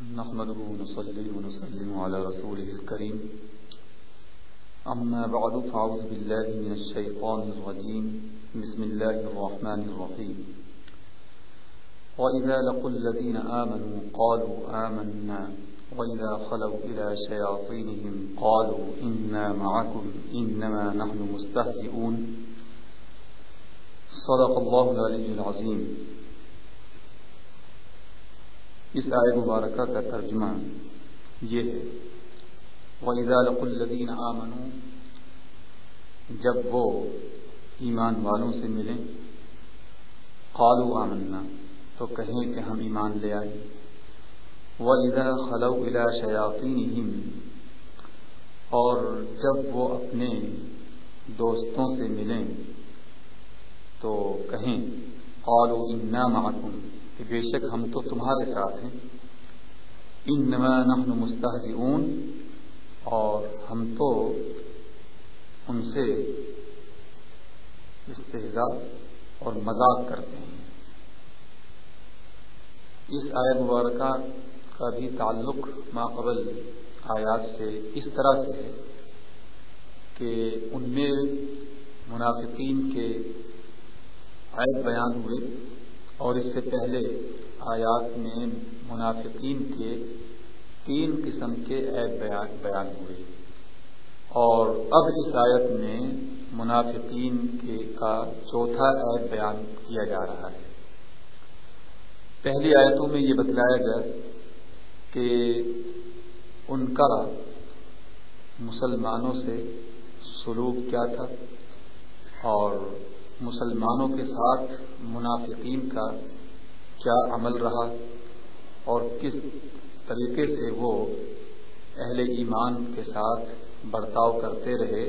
نحمده ونصلي ونسلم على رسوله الكريم. أما بعد فعوذ بالله من الشيطان الرجيم. بسم الله الرحمن الرحيم. وإذا لقوا الذين آمنوا قالوا آمنا. وإذا خلوا إلى شياطينهم قالوا إنا معكم، إنما نحن مستهزئون. صدق الله العلي العظيم. اس آئے مبارکہ کا ترجمہ یہ ہے۔ وَإِذَا لَقُوا الَّذِينَ آمَنُوا، جب وہ ایمان والوں سے ملیں، قالوا آمنا، تو کہیں کہ ہم ایمان لے آئے۔ وَإِذَا خَلَوْا إِلَى شَيَاطِينِهِمْ، اور جب وہ اپنے دوستوں سے ملیں، تو کہیں، قالوا إِنَّا مَعَكُمْ کہ بے شک ہم تو تمہارے ساتھ ہیں۔ انما نحن مستحزئون اور ہم تو ان سے استحضاء اور مذاق کرتے ہیں۔ اس آیت مبارکہ کا بھی تعلق ما قبل آیات سے اس طرح سے ہے کہ ان میں منافقین کے عیب بیان ہوئے۔ اور اس سے پہلے آیات میں منافقین کے تین قسم کے عیب بیان ہوئے۔ اور اب اس آیت میں منافقین کے کا چوتھا عیب بیان کیا جا رہا ہے۔ پہلی آیتوں میں یہ بتلایا گیا کہ ان کا مسلمانوں سے سلوک کیا تھا اور مسلمانوں کے ساتھ منافقین کا کیا عمل رہا اور کس طریقے سے وہ اہل ایمان کے ساتھ برتاؤ کرتے رہے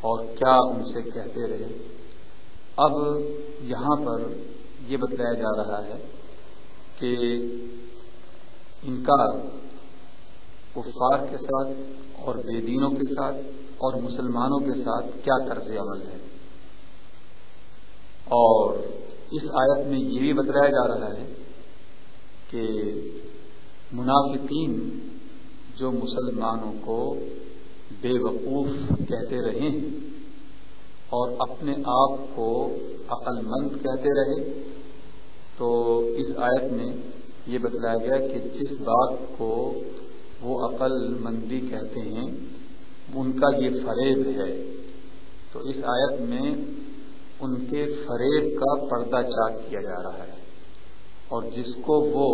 اور کیا ان سے کہتے رہے؟ اب یہاں پر یہ بتلایا جا رہا ہے کہ ان کا کفار کے ساتھ اور بے دینوں کے ساتھ اور مسلمانوں کے ساتھ کیا طرز عمل ہے؟ اور اس آیت میں یہ بھی بتلایا جا رہا ہے کہ منافقین جو مسلمانوں کو بے وقوف کہتے رہے ہیں اور اپنے آپ کو عقل مند کہتے رہے تو اس آیت میں یہ بتلایا گیا کہ جس بات کو وہ عقل مندی کہتے ہیں، ان کا یہ فریب ہے۔ تو اس آیت میں ان کے فریب کا پردہ چاک کیا جا رہا ہے اور جس کو وہ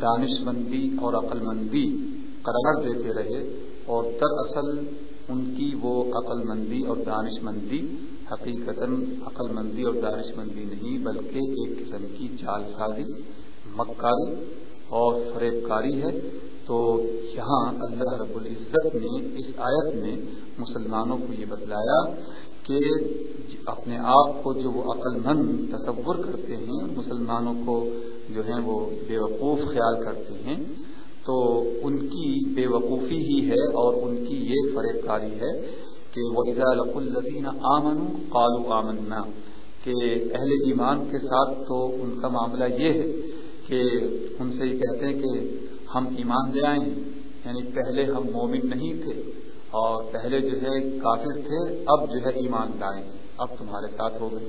دانش مندی اور عقل مندی قرار دیتے رہے اور دراصل ان کی وہ عقل مندی اور دانش مندی حقیقت عقل مندی اور دانش مندی نہیں بلکہ ایک قسم کی جال سازی، مکاری اور فریب کاری ہے تو یہاں اللہ رب العزت نے اس آیت میں مسلمانوں کو یہ بتلایا کہ جی اپنے آپ کو جو وہ عقل مند تصور کرتے ہیں، مسلمانوں کو جو ہیں وہ بے وقوف خیال کرتے ہیں، تو ان کی بے وقوفی ہی ہے اور ان کی یہ فریب کاری ہے کہ وہ اضاء الدین آمن قالو آمنا۔ کہ اہل ایمان کے ساتھ تو ان کا معاملہ یہ ہے کہ ان سے یہ کہتے ہیں کہ ہم ایمان لے آئے ہیں۔ یعنی پہلے ہم مومن نہیں تھے اور پہلے جو ہے کافر تھے، اب جو ہے ایمان لائے اب تمہارے ساتھ ہو گئے۔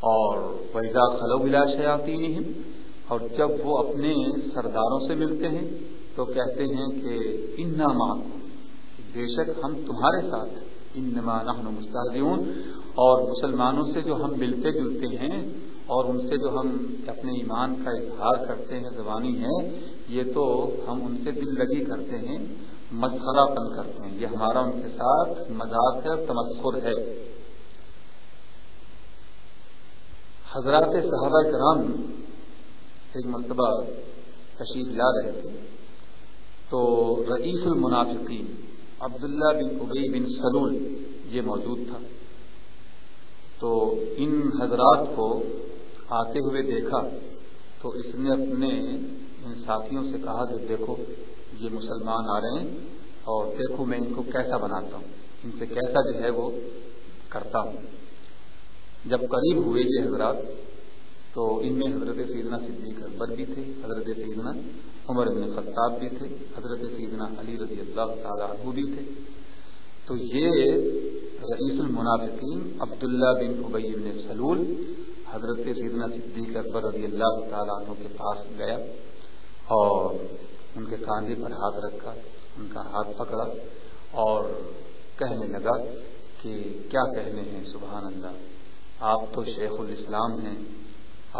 اور ویزا خلو بلا شیاتی اور جب وہ اپنے سرداروں سے ملتے ہیں تو کہتے ہیں کہ ان ماں بے شک ہم تمہارے ساتھ ان نحن مستحدیون اور مسلمانوں سے جو ہم ملتے جلتے ہیں اور ان سے جو ہم اپنے ایمان کا اظہار کرتے ہیں، زبانی ہے یہ تو ہم ان سے دل لگی کرتے ہیں، مسخرہ پن کرتے ہیں۔ یہ ہمارا ان کے ساتھ مذاق ہے تمسخر ہے۔ حضرات صحابہ کرام ایک مرتبہ تشریف لا رہے تھے۔ تو رئیس المنافقین عبداللہ بن ابئی بن سلول یہ موجود تھا۔ تو ان حضرات کو آتے ہوئے دیکھا تو اس نے اپنے ان ساتھیوں سے کہا کہ دیکھو، یہ مسلمان آ رہے ہیں اور دیکھو میں ان کو کیسا بناتا ہوں۔ ان سے کیسا جو ہے وہ کرتا ہوں۔ جب قریب ہوئے یہ حضرات، تو ان میں حضرت سیدنا صدیق اکبر بھی تھے، حضرت سیدنا عمر بن خطاب بھی تھے، حضرت سیدنا علی رضی اللہ تعالیٰ عنہ بھی تھے۔ تو یہ رئیس المنافقین عبداللہ بن ابئی بن سلول حضرت سیدنا صدیق اکبر رضی اللہ تعالیٰ عنہ کے پاس گیا اور ان کے کاندھے پر ہاتھ رکھا، ان کا ہاتھ پکڑا اور کہنے لگا کہ کیا کہنے ہیں؟ سبحان اللہ، آپ تو شیخ الاسلام ہیں،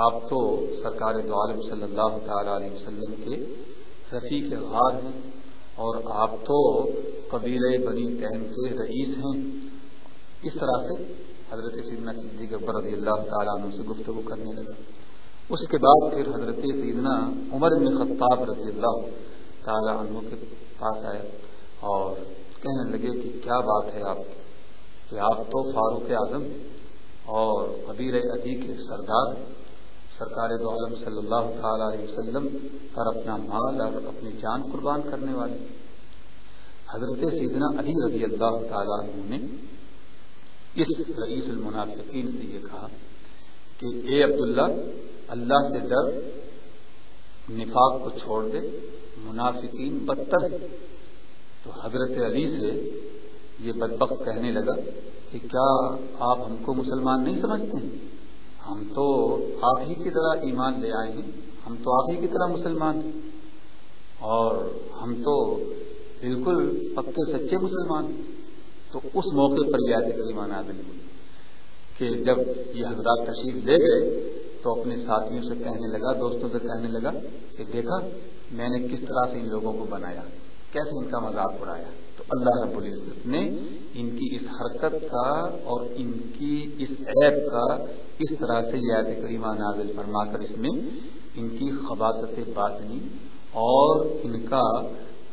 آپ تو سرکار دو عالم صلی اللہ تعالی علیہ وسلم کے رفیق غار ہیں اور آپ تو قبیل بنی تین کے رئیس ہیں۔ اس طرح سے حضرت سیدنا صدیق اکبر رضی اللہ تعالیٰ عنہ سے گفتگو کرنے لگا۔ اس کے بعد پھر حضرت سیدنا عمر بن خطاب رضی اللہ تعالیٰ عنہ کے پاس آئے اور کہنے لگے کہ کیا بات ہے آپ کی؟ کہ آپ تو فاروق اعظم اور قبیر ادی کے سردار سرکار دو عالم صلی اللہ تعالی علیہ وسلم پر اپنا مال اور اپنی جان قربان کرنے والے۔ حضرت سیدنا علی رضی اللہ تعالیٰ عنہ نے اس رئیس المنافقین سے یہ کہا کہ اے عبداللہ، اللہ سے ڈر، نفاق کو چھوڑ دے، منافقین بدتر تو حضرت علی سے یہ بدبخت کہنے لگا کہ کیا آپ ہم کو مسلمان نہیں سمجھتے؟ ہیں ہم تو آپ ہی کی طرح ایمان لے آئے ہیں، ہم تو آپ ہی کی طرح مسلمان ہیں۔ اور ہم تو بالکل پکے سچے مسلمان ہیں۔ تو اس موقع پر یہ آتے ایمان آدمی ہوئی کہ جب یہ حضرات تشریف لے گئے تو اپنے ساتھیوں سے کہنے لگا، دوستوں سے کہنے لگا کہ دیکھا، میں نے کس طرح سے ان لوگوں کو بنایا، کیسے ان کا مذاق اڑایا؟ تو اللہ رب العزت نے ان کی اس حرکت کا اور ان کی اس عیب کا اس طرح سے یاد کریمہ نازل فرما کر اس میں ان کی خباصت باطنی اور ان کا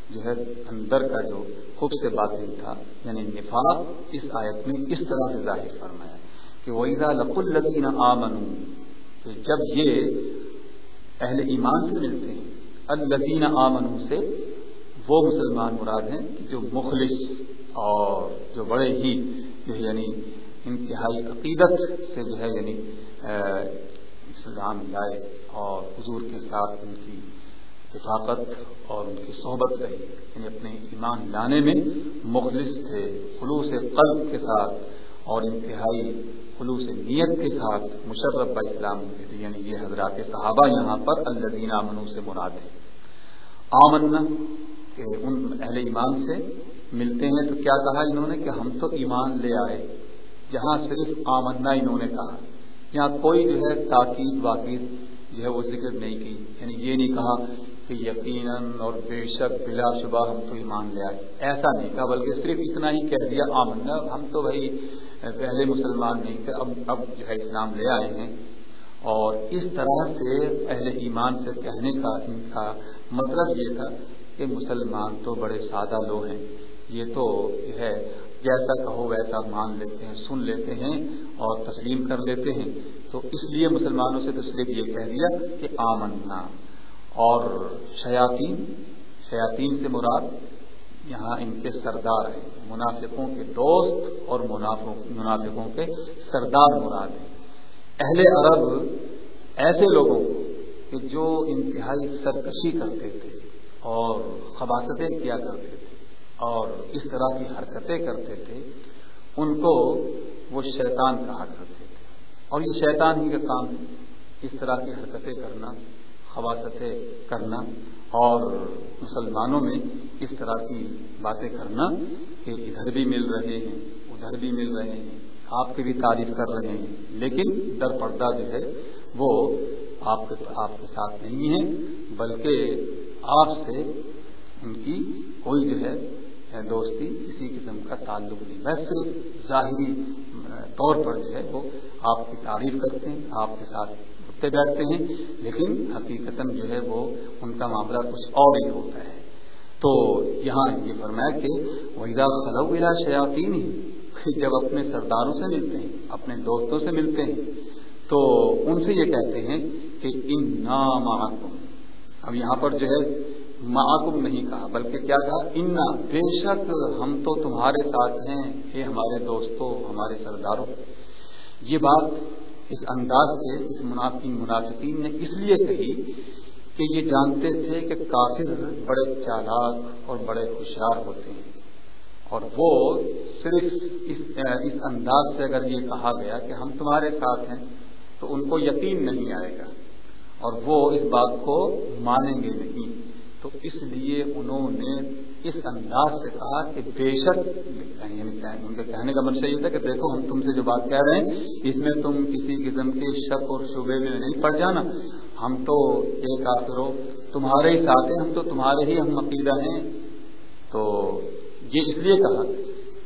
جو ہے اندر کا جو خوب سے باطن تھا یعنی نفاق، اس آیت میں اس طرح سے ظاہر فرمایا کہ وہ لق الدین آمن تو جب یہ اہل ایمان سے ملتے ہیں الدین آمن سے، وہ مسلمان مراد ہیں جو مخلص اور جو بڑے ہی جو یعنی انتہائی عقیدت سے جو ہے یعنی اسلام لائے اور حضور کے ساتھ ان کی رفاقت اور ان کی صحبت رہی یعنی اپنے ایمان لانے میں مخلص تھے، خلوص قلب کے ساتھ اور انتہائی خلوص نیت کے ساتھ مشرف اسلام تھے۔ یعنی یہ حضرات صحابہ یہاں پر الدین امنو سے مراد ہے آمن کہ ان اہل ایمان سے ملتے ہیں تو کیا کہا انہوں نے؟ کہ ہم تو ایمان لے آئے۔ جہاں صرف آمنا انہوں نے کہا۔ یہاں کوئی جو ہے تاکید واقع جو ہے وہ ذکر نہیں کی۔ یعنی یہ نہیں کہا کہ یقیناً اور بے شک بلا شبہ ہم تو ایمان لے آئے۔ ایسا نہیں کہا، بلکہ صرف اتنا ہی کہہ دیا، آمنا، ہم تو بھائی، پہلے مسلمان نہیں تھے، اب اب جو ہے اسلام لے آئے ہیں۔ اور اس طرح سے اہل ایمان سے کہنے کا ان کا مطلب یہ تھا کہ مسلمان تو بڑے سادہ لوگ ہیں۔ یہ تو ہے جیسا کہو ویسا مان لیتے ہیں، سن لیتے ہیں اور تسلیم کر لیتے ہیں۔ تو اس لیے مسلمانوں سے تو صرف یہ کہہ دیا کہ آمنا۔ اور شیاطین شیاطین سے مراد یہاں ان کے سردار ہیں۔ منافقوں کے دوست اور منافقوں کے سردار مراد ہیں۔ اہل عرب ایسے لوگوں کو کہ جو انتہائی سرکشی کرتے تھے اور خباستیں کیا کرتے تھے۔ اور اس طرح کی حرکتیں کرتے تھے، ان کو وہ شیطان کہا کرتے تھے۔ اور یہ شیطان ہی کا کام ہے اس طرح کی حرکتیں کرنا، خواستیں کرنا اور مسلمانوں میں اس طرح کی باتیں کرنا کہ ادھر بھی مل رہے ہیں، ادھر بھی مل رہے ہیں، آپ کی بھی تعریف کر رہے ہیں۔ لیکن در پردہ جو ہے، وہ آپ کے آپ کے ساتھ نہیں ہے بلکہ آپ سے ان کی کوئی جو ہے دوستی، کسی قسم کا تعلق نہیں۔ بس صرف ظاہری طور پر جو ہے وہ آپ کی تعریف کرتے ہیں، آپ کے ساتھ اٹھتے بیٹھتے ہیں، لیکن حقیقت جو ہے وہ ان کا معاملہ کچھ اور ہی ہوتا ہے۔ تو یہاں یہ فرمایا کہ وحیدہ خلولا شیاطین ہی جب اپنے سرداروں سے ملتے ہیں، اپنے دوستوں سے ملتے ہیں، تو ان سے یہ کہتے ہیں کہ ان نام اب یہاں پر جو ہے معکم نہیں کہا، بلکہ کیا کہا؟ انا، بے شک ہم تو تمہارے ساتھ ہیں یہ ہمارے دوستوں ہمارے سرداروں یہ بات اس انداز سے، اس منافقین نے اس لیے کہی کہ یہ جانتے تھے کہ کافر بڑے چالاک اور بڑے ہوشیار ہوتے ہیں۔ اور وہ صرف اس اس انداز سے اگر یہ کہا گیا کہ ہم تمہارے ساتھ ہیں، تو ان کو یقین نہیں آئے گا۔ اور وہ اس بات کو مانیں گے نہیں۔ تو اس لیے انہوں نے اس انداز سے کہا کہ بے شک یعنی ان کے کہنے کا منشا یہ تھا کہ دیکھو، ہم تم سے جو بات کہہ رہے ہیں، اس میں تم کسی قسم کے شک اور شعبے میں نہیں پڑ جانا۔ ہم تو ایک آخر تمہارے ہی ساتھ ہیں، ہم تو تمہارے ہی ہم عقیدہ ہیں۔ تو یہ اس لیے کہا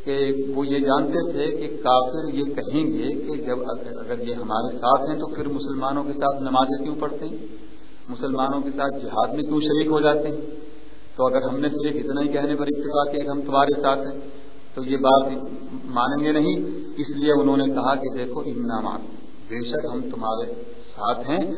کہ وہ یہ جانتے تھے کہ کافر یہ کہیں گے کہ جب اگر یہ ہمارے ساتھ ہیں تو پھر مسلمانوں کے ساتھ نمازیں کیوں پڑھتے ہیں؟ مسلمانوں کے ساتھ جہاد میں کیوں شریک ہو جاتے ہیں؟ تو اگر ہم نے صرف اتنا ہی کہنے پر اتفاق کیا کہ ہم تمہارے ساتھ ہیں، تو یہ بات مانیں گے نہیں۔ اس لیے انہوں نے کہا کہ دیکھو انعامات بے شک ہم تمہارے ساتھ ہیں۔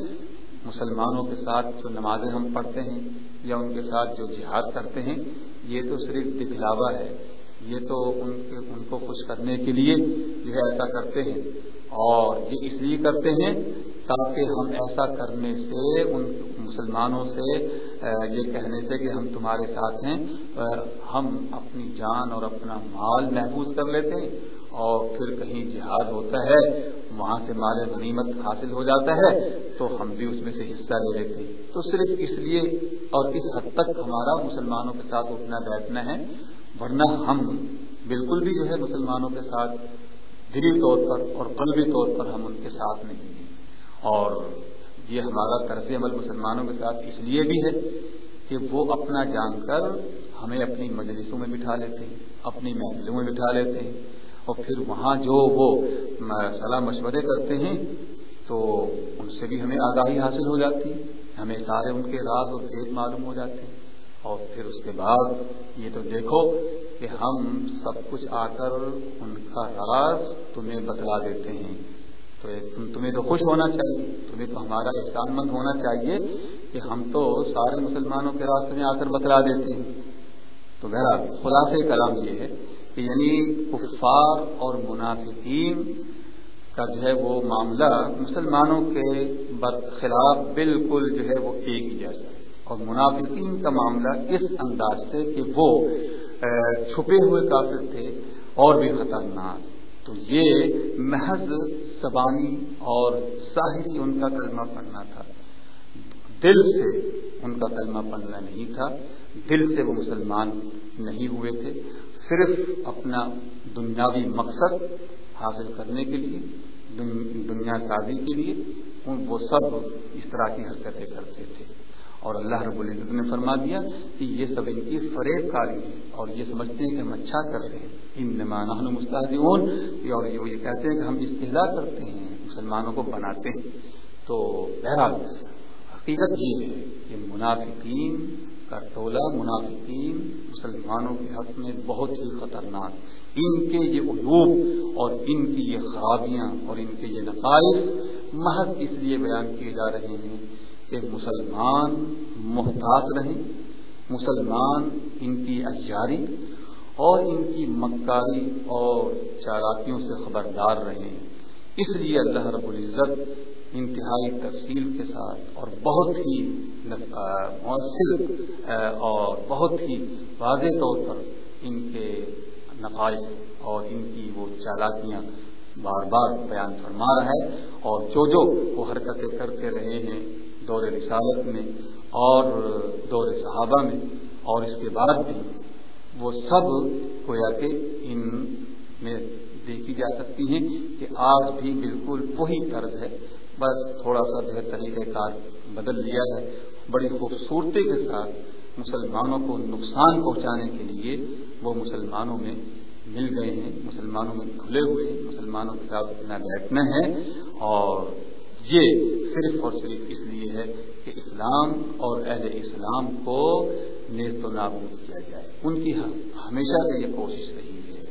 مسلمانوں کے ساتھ جو نمازیں ہم پڑھتے ہیں یا ان کے ساتھ جو جہاد کرتے ہیں، یہ تو صرف دکھلاوا ہے۔ یہ تو ان کے ان کو خوش کرنے کے لیے جو ہے ایسا کرتے ہیں۔ اور یہ اس لیے کرتے ہیں تاکہ ہم ایسا کرنے سے، ان مسلمانوں سے یہ کہنے سے کہ ہم تمہارے ساتھ ہیں ہم اپنی جان اور اپنا مال محفوظ کر لیتے ہیں، اور پھر کہیں جہاد ہوتا ہے، وہاں سے مال غنیمت حاصل ہو جاتا ہے، تو ہم بھی اس میں سے حصہ لے لیتے ہیں۔ تو صرف اس لیے اور اس حد تک ہمارا مسلمانوں کے ساتھ اٹھنا بیٹھنا ہے، ورنہ ہم بالکل بھی جو ہے مسلمانوں کے ساتھ دلی طور پر اور قلبی طور پر ہم ان کے ساتھ نہیں ہیں۔ اور یہ ہمارا طرز عمل مسلمانوں کے ساتھ اس لیے بھی ہے کہ وہ اپنا جان کر ہمیں اپنی مجلسوں میں بٹھا لیتے ہیں، اپنی محفلوں میں بٹھا لیتے ہیں۔ اور پھر وہاں جو وہ صلاح مشورے کرتے ہیں تو ان سے بھی ہمیں آگاہی حاصل ہو جاتی ہے، ہمیں سارے ان کے راز اور بھید معلوم ہو جاتے ہیں۔ اور پھر اس کے بعد یہ تو دیکھو کہ ہم سب کچھ آ کر ان کا راز تمہیں بتلا دیتے ہیں۔ تو تم تمہیں تو خوش ہونا چاہیے۔ تمہیں تو ہمارا احسان مند ہونا چاہیے کہ ہم تو سارے مسلمانوں کے راستے میں آ کر بتلا دیتے ہیں۔ تو میرا خلاصے کلام یہ ہے کہ یعنی کفار اور منافقین کا جو ہے وہ معاملہ مسلمانوں کے خلاف بالکل جو ہے وہ ایک ہی جیسا ہے۔ اور منافقین کا معاملہ اس انداز سے کہ وہ چھپے ہوئے کافر تھے اور بھی خطرناک۔ تو یہ محض زبانی اور ظاہری ان کا کلمہ پڑھنا تھا۔ دل سے ان کا کلمہ پڑھنا نہیں تھا۔ دل سے وہ مسلمان نہیں ہوئے تھے۔ صرف اپنا دنیاوی مقصد حاصل کرنے کے لیے دنیا سازی کے لیے، وہ سب اس طرح کی حرکتیں کرتے تھے۔ اور اللہ رب العزت نے فرما دیا کہ یہ سب ان کی فریب کاری ہے اور یہ سمجھتے ہیں کہ ہم اچھا کر رہے ہیں۔ ان نمان مستحدون اور یہ کہتے ہیں کہ ہم استحدا کرتے ہیں، مسلمانوں کو بناتے ہیں۔ تو بہرحال، حقیقت یہ ہے کہ منافقین کا ٹولہ، منافقین مسلمانوں کے حق میں بہت ہی خطرناک ان کے یہ عیوب اور ان کی یہ خرابیاں اور ان کے یہ نقائص محض اس لیے بیان کیے جا رہے ہیں کہ مسلمان محتاط رہیں، مسلمان ان کی اجاری اور ان کی مکاری اور چالاکیوں سے خبردار رہیں۔ اس لیے اللہ رب العزت انتہائی تفصیل کے ساتھ اور بہت ہی مؤثر اور بہت ہی واضح طور پر ان کے نفائش اور ان کی وہ چالاکیاں بار بار بیان فرما رہا ہے اور جو جو وہ حرکتیں کرتے رہے ہیں۔ دور رسالت میں اور دور صحابہ میں اور اس کے بعد بھی وہ سب گویا کہ ان میں دیکھی جا سکتی ہیں کہ آج بھی بالکل وہی طرز ہے۔ بس تھوڑا سا جو ہے طریقہ کار بدل لیا ہے۔ بڑی خوبصورتی کے ساتھ مسلمانوں کو نقصان پہنچانے کے لیے وہ مسلمانوں میں مل گئے ہیں، مسلمانوں میں کھلے ہوئے ہیں، مسلمانوں کے ساتھ اپنا بیٹھنا ہے اور یہ صرف اور صرف اس لیے ہے کہ اسلام اور اہل اسلام کو نیز و نابود کیا جائے۔ ان کی ہمیشہ سے یہ کوشش رہی ہے۔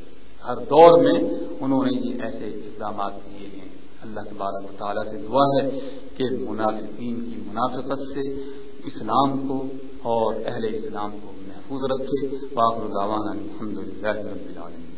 ہر دور میں انہوں نے یہ ایسے اقدامات کیے ہیں۔ اللہ تبارک و تعالیٰ سے دعا ہے کہ منافقین کی منافقت سے اسلام کو اور اہل اسلام کو محفوظ رکھے۔ باخر الحمد للہ رب العالمین۔